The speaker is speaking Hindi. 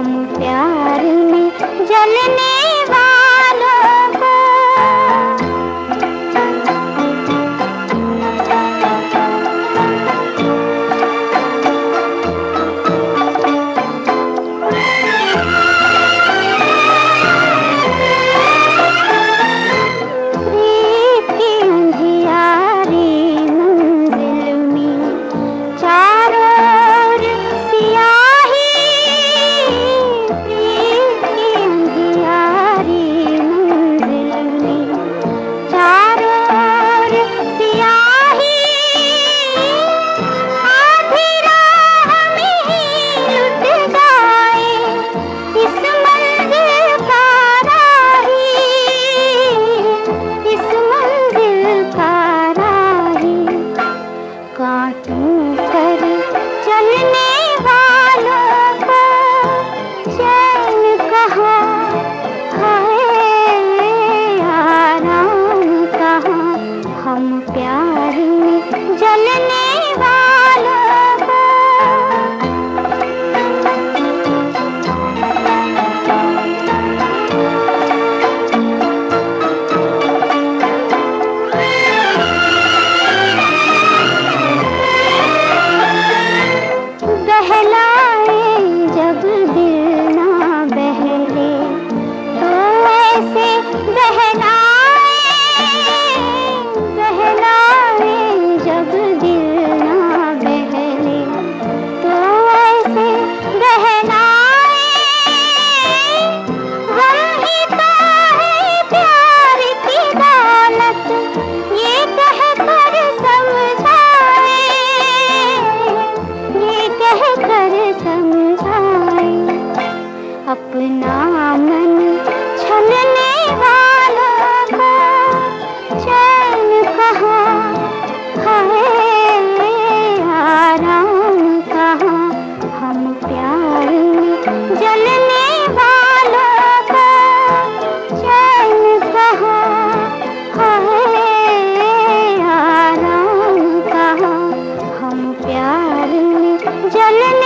हम प्यार में जलने अपना मन छलने वालों को चैन कहाँ आराम कहाँ, हम प्यार में जलने वालों को चैन कहाँ आराम कहाँ, हम प्यार में जलने